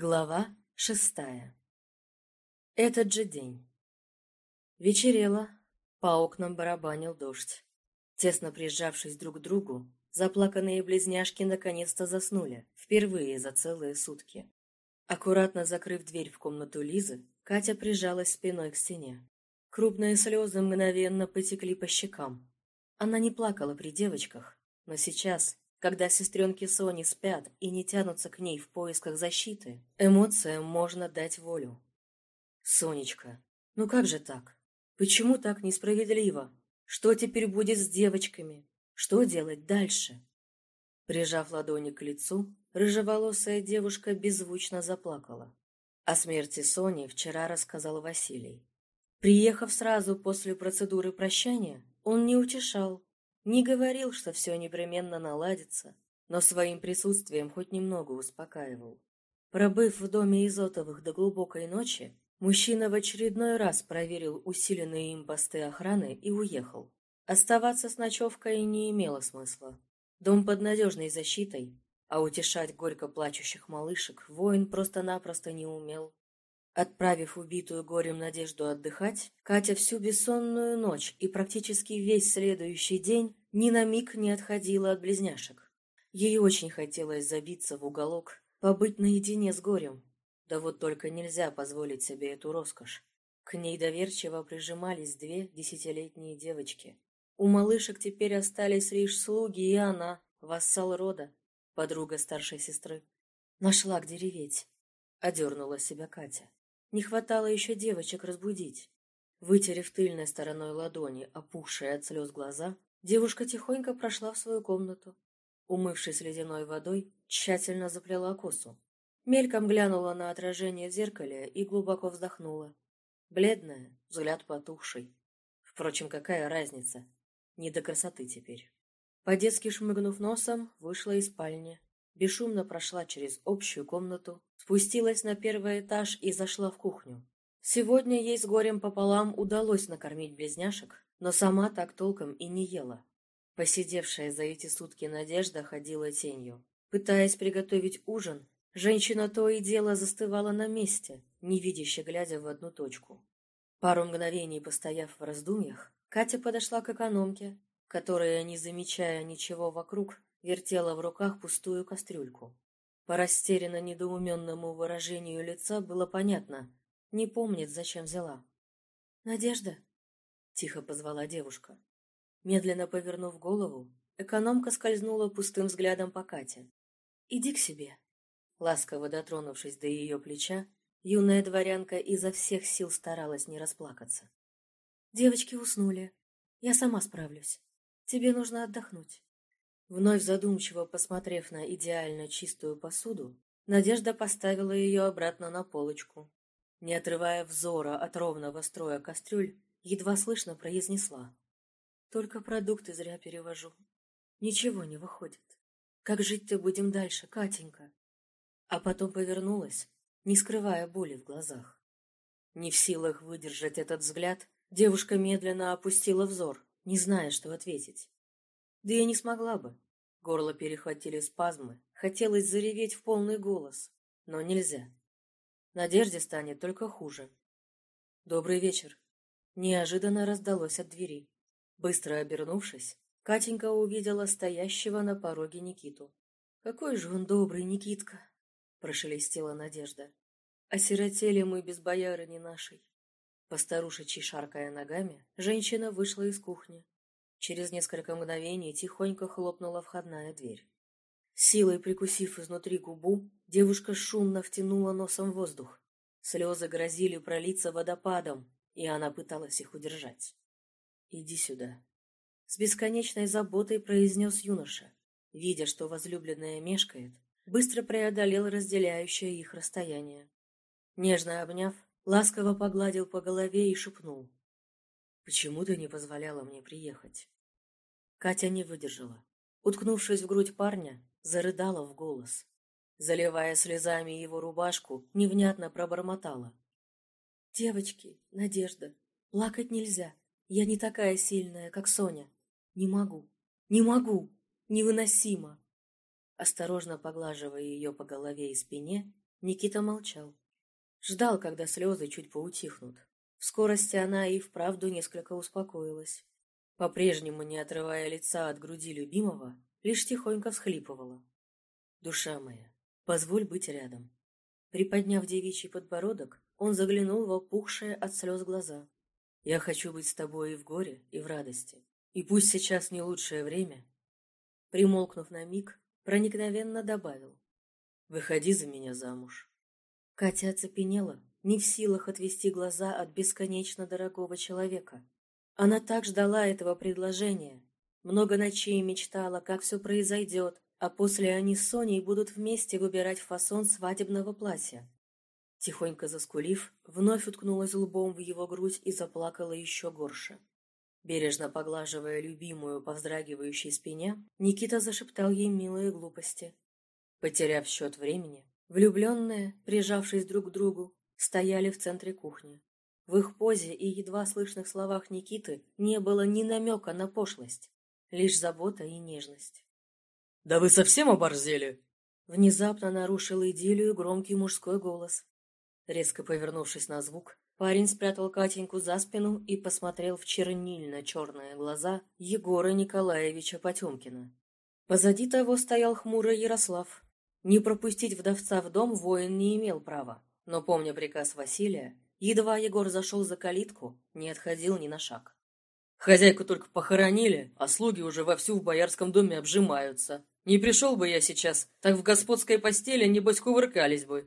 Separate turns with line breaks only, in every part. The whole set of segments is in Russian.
Глава шестая Этот же день. Вечерело, по окнам барабанил дождь. Тесно прижавшись друг к другу, заплаканные близняшки наконец-то заснули, впервые за целые сутки. Аккуратно закрыв дверь в комнату Лизы, Катя прижалась спиной к стене. Крупные слезы мгновенно потекли по щекам. Она не плакала при девочках, но сейчас, когда сестренки Сони спят и не тянутся к ней в поисках защиты, эмоциям можно дать волю. Сонечка, ну как же так? Почему так несправедливо? Что теперь будет с девочками? Что делать дальше? Прижав ладони к лицу, рыжеволосая девушка беззвучно заплакала. О смерти Сони вчера рассказал Василий. Приехав сразу после процедуры прощания, он не утешал, не говорил, что все непременно наладится, но своим присутствием хоть немного успокаивал. Пробыв в доме Изотовых до глубокой ночи, мужчина в очередной раз проверил усиленные им посты охраны и уехал. Оставаться с ночевкой не имело смысла. Дом под надежной защитой, а утешать горько плачущих малышек воин просто-напросто не умел. Отправив убитую горем Надежду отдыхать, Катя всю бессонную ночь и практически весь следующий день ни на миг не отходила от близняшек. Ей очень хотелось забиться в уголок, побыть наедине с горем. Да вот только нельзя позволить себе эту роскошь. К ней доверчиво прижимались две десятилетние девочки. У малышек теперь остались лишь слуги и она, вассал рода, подруга старшей сестры. Нашла где реветь. Одернула себя Катя. Не хватало еще девочек разбудить. Вытерев тыльной стороной ладони, опухшие от слез глаза, девушка тихонько прошла в свою комнату. Умывшись ледяной водой, тщательно заплела косу. Мельком глянула на отражение в зеркале и глубоко вздохнула. Бледная, взгляд потухший. Впрочем, какая разница? Не до красоты теперь. По-детски шмыгнув носом, вышла из спальни бесшумно прошла через общую комнату, спустилась на первый этаж и зашла в кухню. Сегодня ей с горем пополам удалось накормить близняшек, но сама так толком и не ела. Посидевшая за эти сутки Надежда ходила тенью. Пытаясь приготовить ужин, женщина то и дело застывала на месте, невидяще глядя в одну точку. Пару мгновений постояв в раздумьях, Катя подошла к экономке, которая, не замечая ничего вокруг, вертела в руках пустую кастрюльку. По растерянно недоуменному выражению лица было понятно, не помнит, зачем взяла. «Надежда?» — тихо позвала девушка. Медленно повернув голову, экономка скользнула пустым взглядом по Кате. «Иди к себе». Ласково дотронувшись до ее плеча, юная дворянка изо всех сил старалась не расплакаться. «Девочки уснули. Я сама справлюсь. Тебе нужно отдохнуть». Вновь задумчиво посмотрев на идеально чистую посуду, Надежда поставила ее обратно на полочку. Не отрывая взора от ровного строя кастрюль, едва слышно произнесла. «Только продукты зря перевожу. Ничего не выходит. Как жить-то будем дальше, Катенька?» А потом повернулась, не скрывая боли в глазах. Не в силах выдержать этот взгляд, девушка медленно опустила взор, не зная, что ответить. Да я не смогла бы. Горло перехватили спазмы. Хотелось зареветь в полный голос, но нельзя. Надежде станет только хуже. «Добрый вечер!» Неожиданно раздалось от двери. Быстро обернувшись, Катенька увидела стоящего на пороге Никиту. «Какой же он добрый, Никитка!» — прошелестела Надежда. «Осиротели мы без боярыни нашей». Постарушечьи шаркая ногами, женщина вышла из кухни, Через несколько мгновений тихонько хлопнула входная дверь. Силой прикусив изнутри губу, девушка шумно втянула носом воздух. Слезы грозили пролиться водопадом, и она пыталась их удержать. «Иди сюда», — с бесконечной заботой произнес юноша. Видя, что возлюбленная мешкает, быстро преодолел разделяющее их расстояние. Нежно обняв, ласково погладил по голове и шепнул. Почему ты не позволяла мне приехать? Катя не выдержала. Уткнувшись в грудь парня, зарыдала в голос. Заливая слезами его рубашку, невнятно пробормотала. «Девочки, Надежда, плакать нельзя. Я не такая сильная, как Соня. Не могу, не могу, невыносимо!» Осторожно поглаживая ее по голове и спине, Никита молчал. Ждал, когда слезы чуть поутихнут. В скорости она и вправду несколько успокоилась. По-прежнему, не отрывая лица от груди любимого, лишь тихонько всхлипывала. «Душа моя, позволь быть рядом». Приподняв девичий подбородок, он заглянул в опухшие от слез глаза. «Я хочу быть с тобой и в горе, и в радости. И пусть сейчас не лучшее время». Примолкнув на миг, проникновенно добавил. «Выходи за меня замуж». Катя оцепенела, не в силах отвести глаза от бесконечно дорогого человека. Она так ждала этого предложения. Много ночей мечтала, как все произойдет, а после они с Соней будут вместе выбирать фасон свадебного платья. Тихонько заскулив, вновь уткнулась лбом в его грудь и заплакала еще горше. Бережно поглаживая любимую по вздрагивающей спине, Никита зашептал ей милые глупости. Потеряв счет времени, влюбленные, прижавшись друг к другу, стояли в центре кухни. В их позе и едва слышных словах Никиты не было ни намека на пошлость, лишь забота и нежность.
«Да вы совсем оборзели?»
Внезапно нарушил идиллию громкий мужской голос. Резко повернувшись на звук, парень спрятал Катеньку за спину и посмотрел в чернильно-черные глаза Егора Николаевича Потемкина. Позади того стоял хмурый Ярослав. Не пропустить вдовца в дом воин не имел права, но, помня приказ Василия, Едва Егор зашел за калитку, не отходил ни на шаг.
Хозяйку только похоронили, а слуги уже вовсю в боярском доме обжимаются. Не пришел бы я сейчас, так в господской постели, небось, кувыркались бы.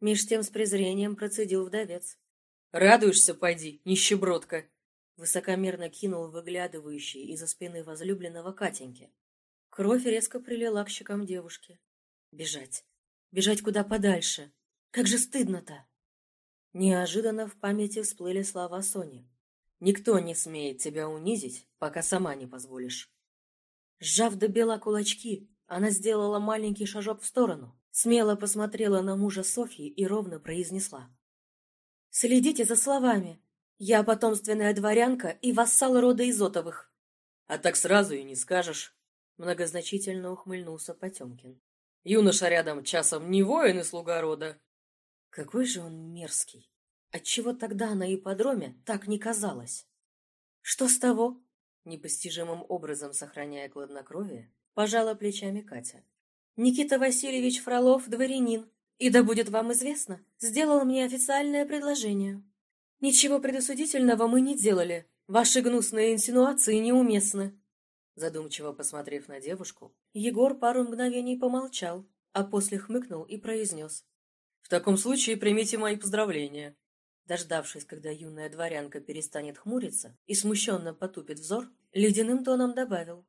Меж тем с презрением процедил вдовец.
Радуешься, пойди, нищебродка.
Высокомерно кинул выглядывающий из-за спины возлюбленного Катеньки. Кровь резко прилила к щекам девушки. Бежать. Бежать куда подальше. Как же стыдно-то. Неожиданно в памяти всплыли слова Сони. «Никто не смеет тебя унизить, пока сама не позволишь». Сжав до бела кулачки, она сделала маленький шажок в сторону, смело посмотрела на мужа Софьи и ровно произнесла. «Следите за словами. Я потомственная дворянка и вассал рода Изотовых».
«А так сразу и не скажешь», — многозначительно ухмыльнулся Потемкин. «Юноша рядом часом не воин и слуга рода,
какой же он мерзкий! Отчего тогда на ипподроме так не казалось? Что с того? Непостижимым образом сохраняя кладнокровие, пожала плечами Катя. Никита Васильевич Фролов, дворянин, и да будет вам известно, сделал мне официальное предложение. Ничего предосудительного мы не делали. Ваши гнусные инсинуации неуместны. Задумчиво посмотрев на девушку, Егор пару мгновений помолчал, а после хмыкнул и произнес.
В таком случае примите мои поздравления.
Дождавшись, когда юная дворянка перестанет хмуриться и смущенно потупит взор, ледяным тоном добавил.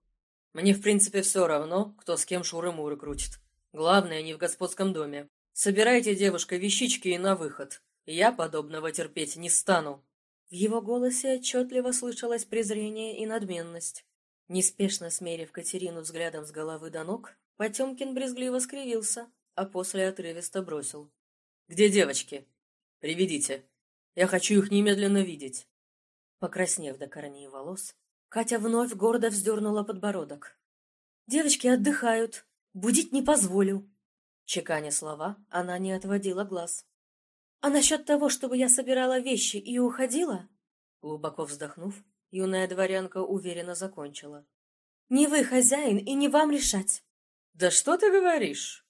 Мне, в принципе, все равно, кто с кем шуры-муры крутит. Главное, не в господском доме. Собирайте, девушка, вещички и на выход. Я подобного терпеть не стану.
В его голосе отчетливо слышалось презрение и надменность. Неспешно смерив Катерину взглядом с головы до ног, Потемкин брезгливо скривился, а после отрывисто бросил.
«Где девочки? Приведите. Я хочу их немедленно видеть».
Покраснев до корней волос, Катя вновь гордо вздернула подбородок. «Девочки отдыхают. Будить не позволю». Чеканя слова, она не отводила глаз. «А насчет того, чтобы я собирала вещи и уходила?» Глубоко вздохнув, юная дворянка уверенно закончила. «Не вы хозяин и не вам решать».
«Да что ты говоришь?»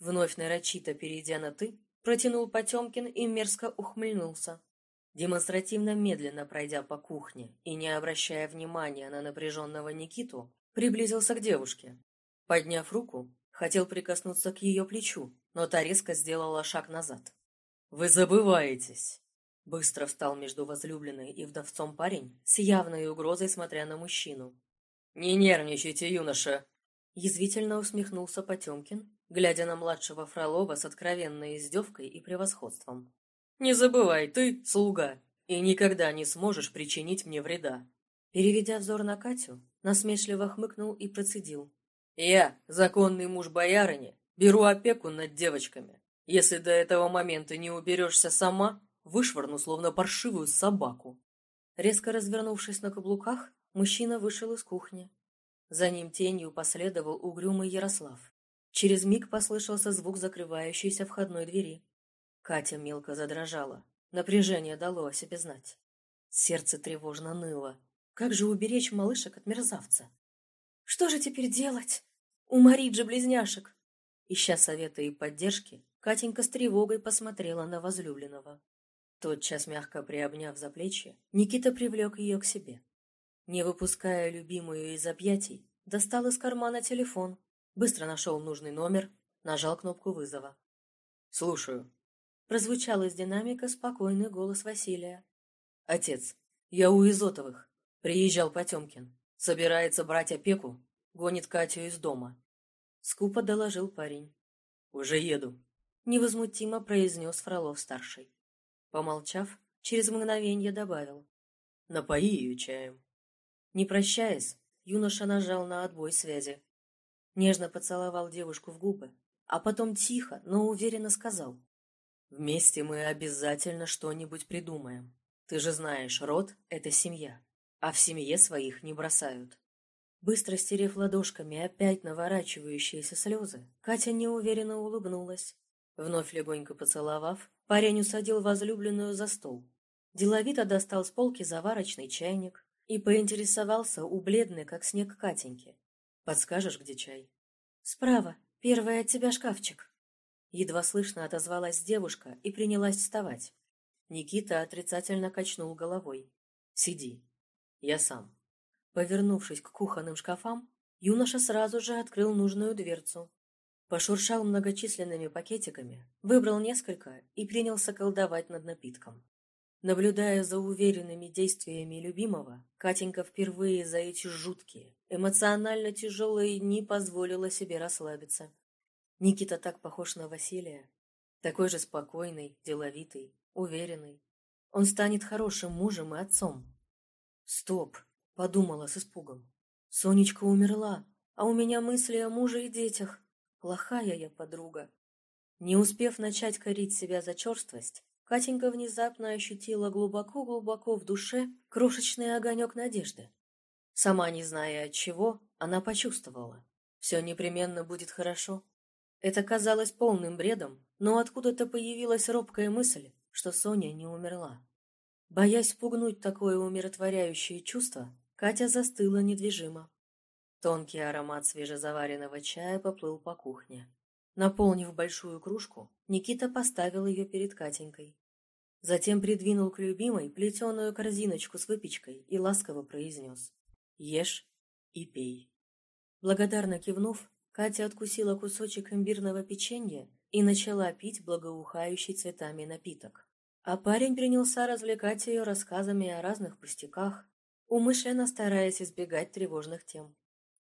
Вновь нарочито перейдя на «ты», Протянул Потемкин и мерзко ухмыльнулся. Демонстративно медленно пройдя по кухне и не обращая внимания на напряженного Никиту, приблизился к девушке. Подняв руку, хотел прикоснуться к ее плечу, но та резко сделала шаг назад.
«Вы забываетесь!»
Быстро встал между возлюбленной и вдовцом парень, с явной угрозой смотря на мужчину.
«Не нервничайте, юноша!»
Язвительно усмехнулся Потемкин глядя на младшего Фролова с откровенной издевкой и превосходством.
«Не забывай, ты слуга, и никогда не сможешь причинить мне вреда».
Переведя взор на Катю, насмешливо хмыкнул и процедил.
«Я, законный муж боярыни, беру опеку над девочками. Если до этого момента не уберешься сама, вышвырну, словно паршивую собаку».
Резко развернувшись на каблуках, мужчина вышел из кухни. За ним тенью последовал угрюмый Ярослав. Через миг послышался звук закрывающейся входной двери. Катя мелко задрожала. Напряжение дало о себе знать. Сердце тревожно ныло. Как же уберечь малышек от мерзавца? Что же теперь делать? Уморить же близняшек! Ища совета и поддержки, Катенька с тревогой посмотрела на возлюбленного. Тотчас, мягко приобняв за плечи, Никита привлек ее к себе. Не выпуская любимую из объятий, достал из кармана телефон, быстро нашел нужный номер, нажал кнопку вызова.
«Слушаю», —
прозвучал из динамика спокойный голос Василия.
«Отец, я у Изотовых. Приезжал Потемкин. Собирается брать опеку, гонит Катю из дома».
Скупо доложил парень.
«Уже еду», —
невозмутимо произнес Фролов-старший. Помолчав, через мгновенье добавил.
«Напои ее чаем».
Не прощаясь, юноша нажал на отбой связи. Нежно поцеловал девушку в губы, а потом тихо, но уверенно сказал.
«Вместе мы обязательно что-нибудь придумаем. Ты же знаешь, род — это семья, а в семье своих не бросают».
Быстро стерев ладошками опять наворачивающиеся слезы, Катя неуверенно улыбнулась. Вновь легонько поцеловав, Парень усадил возлюбленную за стол. Деловито достал с полки заварочный чайник и поинтересовался у бледной, как снег, Катеньки. «Подскажешь, где чай?» «Справа. Первый от тебя шкафчик». Едва слышно отозвалась девушка и принялась вставать. Никита отрицательно качнул головой.
«Сиди. Я сам».
Повернувшись к кухонным шкафам, юноша сразу же открыл нужную дверцу Пошуршал многочисленными пакетиками, выбрал несколько и принялся колдовать над напитком. Наблюдая за уверенными действиями любимого, Катенька впервые за эти жуткие, эмоционально тяжелые дни позволила себе расслабиться. Никита так похож на Василия. Такой же спокойный, деловитый, уверенный. Он станет хорошим мужем и отцом. «Стоп!» — подумала с испугом. «Сонечка умерла, а у меня мысли о муже и детях. Плохая я подруга. Не успев начать корить себя за черствость, Катенька внезапно ощутила глубоко-глубоко в душе крошечный огонек надежды. Сама не зная от чего, она почувствовала. Все непременно будет хорошо. Это казалось полным бредом, но откуда-то появилась робкая мысль, что Соня не умерла. Боясь пугнуть такое умиротворяющее чувство, Катя застыла недвижимо. Тонкий аромат свежезаваренного чая поплыл по кухне. Наполнив большую кружку, Никита поставил ее перед Катенькой. Затем придвинул к любимой плетеную корзиночку с выпечкой и ласково произнес «Ешь и пей». Благодарно кивнув, Катя откусила кусочек имбирного печенья и начала пить благоухающий цветами напиток. А парень принялся развлекать ее рассказами о разных пустяках, умышленно стараясь избегать тревожных тем.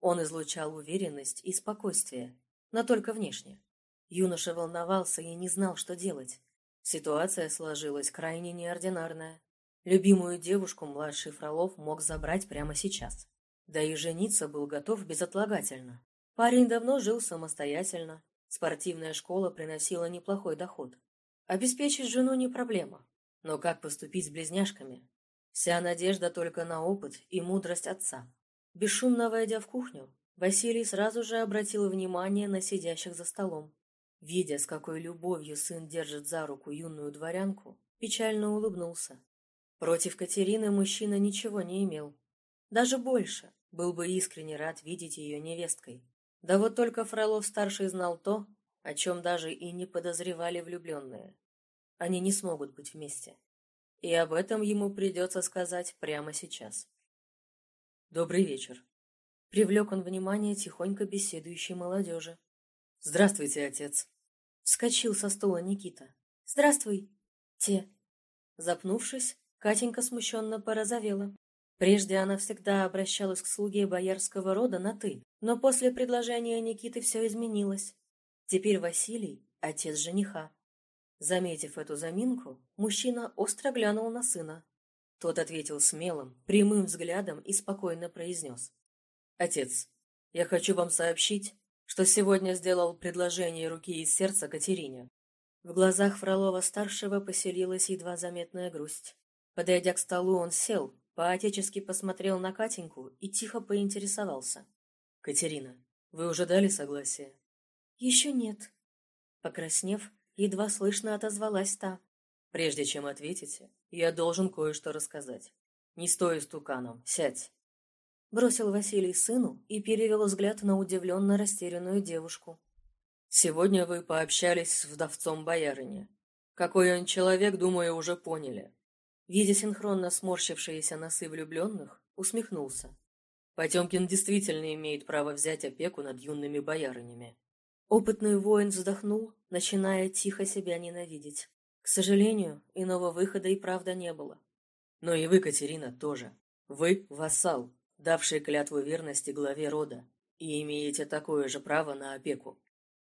Он излучал уверенность и спокойствие, но только внешне. Юноша волновался и не знал, что делать. Ситуация сложилась крайне неординарная. Любимую девушку младший Фролов мог забрать прямо сейчас. Да и жениться был готов безотлагательно. Парень давно жил самостоятельно. Спортивная школа приносила неплохой доход. Обеспечить жену не проблема. Но как поступить с близняшками? Вся надежда только на опыт и мудрость отца. Бесшумно войдя в кухню, Василий сразу же обратил внимание на сидящих за столом. Видя, с какой любовью сын держит за руку юную дворянку, печально улыбнулся. Против Катерины мужчина ничего не имел. Даже больше, был бы искренне рад видеть ее невесткой. Да вот только Фролов-старший знал то, о чем даже и не подозревали влюбленные. Они не смогут быть вместе. И об этом ему придется сказать прямо сейчас. «Добрый вечер», — привлек он внимание тихонько беседующей молодежи. «Здравствуйте, отец», — вскочил со стула Никита. «Здравствуй, те». Запнувшись, Катенька смущенно порозовела. Прежде она всегда обращалась к слуге боярского рода на «ты», но после предложения Никиты все изменилось. Теперь Василий — отец жениха. Заметив эту заминку, мужчина остро глянул на сына. Тот ответил смелым, прямым взглядом и спокойно произнес. «Отец, я хочу вам сообщить, что сегодня сделал предложение руки и сердца Катерине». В глазах Фролова-старшего поселилась едва заметная грусть. Подойдя к столу, он сел, поотечески посмотрел на Катеньку и тихо поинтересовался. «Катерина, вы уже дали согласие?» Еще нет. Покраснев, едва слышно отозвалась та.
Прежде чем ответите, я должен кое-что рассказать. Не стой стуканом, сядь.
Бросил Василий сыну и перевел взгляд на удивленно растерянную девушку.
Сегодня вы пообщались с вдовцом боярыни. Какой он человек, думаю, уже поняли.
Видя синхронно сморщившиеся носы влюбленных, усмехнулся.
Потемкин действительно имеет право взять опеку над юными боярынями.
Опытный воин вздохнул, начиная тихо себя ненавидеть. К сожалению, иного выхода и правда не было.
Но и вы, Катерина, тоже. Вы – вассал, давший клятву верности главе рода, и имеете такое же право на опеку.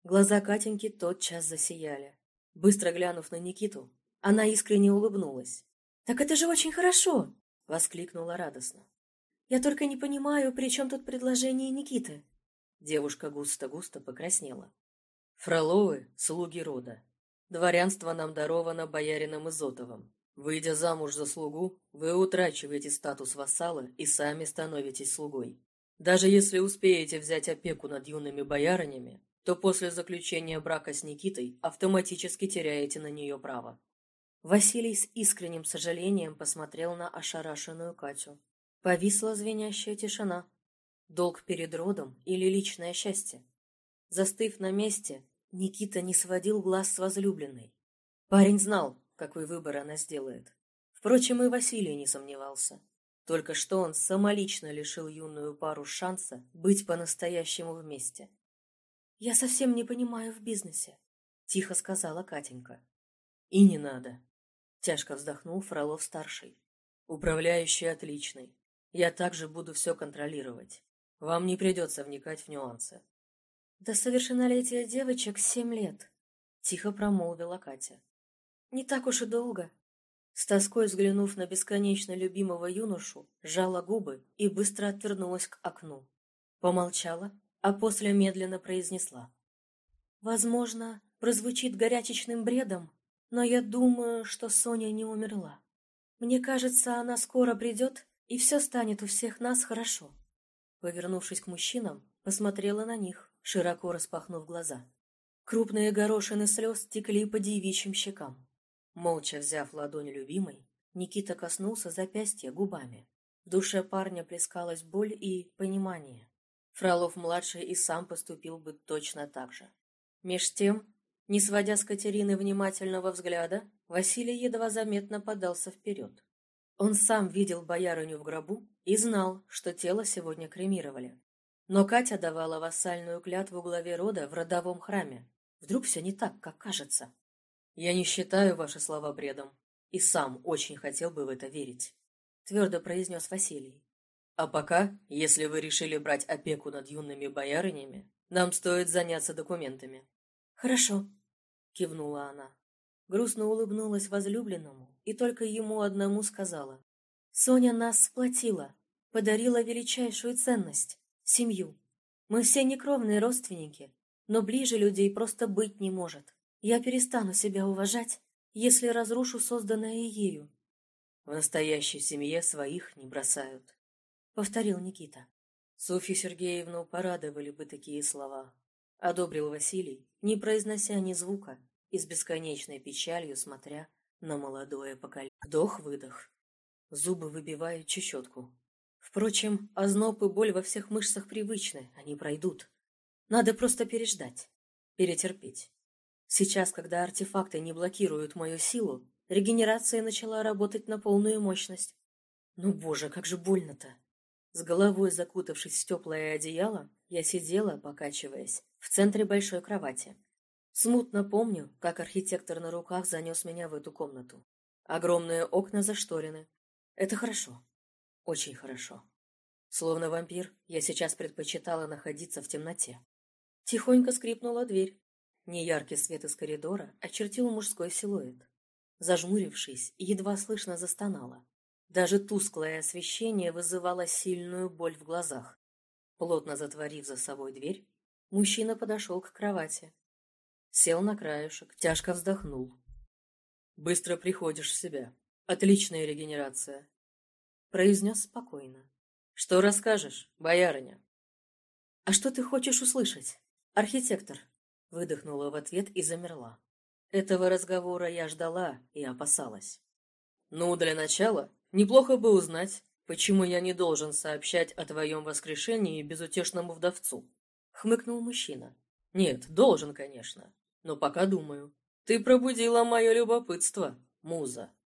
Глаза Катеньки тотчас засияли. Быстро глянув на Никиту, она искренне улыбнулась. «Так это же очень хорошо!» — воскликнула радостно. «Я только не понимаю, при чем тут предложение Никиты?»
Девушка густо-густо покраснела. «Фроловы — слуги рода. Дворянство нам даровано боярином Изотовым. Выйдя замуж за слугу, вы утрачиваете статус вассала и сами становитесь слугой. Даже если успеете взять опеку над юными боярынями, то после заключения брака с Никитой автоматически теряете на нее право.
Василий с искренним сожалением посмотрел на ошарашенную Катю. Повисла звенящая тишина. Долг перед родом или личное счастье? Застыв на месте, Никита не сводил глаз с возлюбленной. Парень знал, какой выбор она сделает. Впрочем, и Василий не сомневался. Только что он самолично лишил юную пару шанса быть по-настоящему вместе. «Я совсем не понимаю в бизнесе», — тихо сказала Катенька.
«И не надо», Тяжко вздохнул Фролов-старший. Управляющий отличный. Я также буду все контролировать. Вам не придется вникать в нюансы.
До совершеннолетия девочек семь лет, тихо промолвила Катя. Не так уж и долго. С тоской взглянув на бесконечно любимого юношу, сжала губы и быстро отвернулась к окну. Помолчала, а после медленно произнесла. Возможно, прозвучит горячечным бредом, но я думаю, что Соня не умерла. Мне кажется, она скоро придет, и все станет у всех нас хорошо. Повернувшись к мужчинам, посмотрела на них, широко распахнув глаза. Крупные горошины слез текли по девичьим щекам. Молча взяв ладонь любимой, Никита коснулся запястья губами. В душе парня плескалась боль и понимание. Фролов-младший и сам поступил бы точно так же. Меж тем не сводя с Катерины внимательного взгляда, Василий едва заметно подался вперед. Он сам видел боярыню в гробу и знал, что тело сегодня кремировали. Но Катя давала вассальную клятву главе рода в родовом храме. Вдруг все не так, как кажется.
«Я не считаю ваши слова бредом, и сам очень хотел бы в это верить», — твердо произнес Василий. «А пока, если вы решили брать опеку над юными боярынями, нам стоит заняться документами».
«Хорошо», — кивнула она. Грустно улыбнулась возлюбленному и только ему одному сказала. «Соня нас сплотила, подарила величайшую ценность — семью. Мы все некровные родственники, но ближе людей просто быть не может. Я перестану себя уважать, если разрушу созданное ею».
«В настоящей семье своих не бросают», — повторил Никита. Софью Сергеевну порадовали бы такие слова. Одобрил Василий, не произнося ни звука и с бесконечной печалью смотря на молодое поколение. Вдох-выдох. Зубы выбивают чечетку. Впрочем, озноб и боль во всех мышцах привычны, они пройдут. Надо просто переждать, перетерпеть. Сейчас, когда артефакты не блокируют мою силу, регенерация начала работать на полную мощность. Ну, боже, как же больно-то! С головой закутавшись в теплое одеяло, я сидела, покачиваясь, в центре большой кровати. Смутно помню, как архитектор на руках занес меня в эту комнату. Огромные окна зашторены. Это хорошо. Очень хорошо. Словно вампир, я сейчас предпочитала находиться в темноте. Тихонько скрипнула дверь. Неяркий свет из коридора очертил мужской силуэт. Зажмурившись, едва слышно застонала. Даже тусклое освещение вызывало сильную боль в глазах. Плотно затворив за собой дверь, мужчина подошел к кровати. Сел на краешек, тяжко вздохнул. «Быстро приходишь в себя. Отличная регенерация», — произнес спокойно. «Что расскажешь, боярыня?» «А что ты хочешь услышать, архитектор?»
Выдохнула в ответ и замерла. Этого разговора я ждала и опасалась.
«Ну, для начала, неплохо бы узнать, почему я не должен сообщать о твоем воскрешении безутешному вдовцу», — хмыкнул мужчина. «Нет, должен, конечно, но пока думаю. Ты пробудила мое любопытство, муза».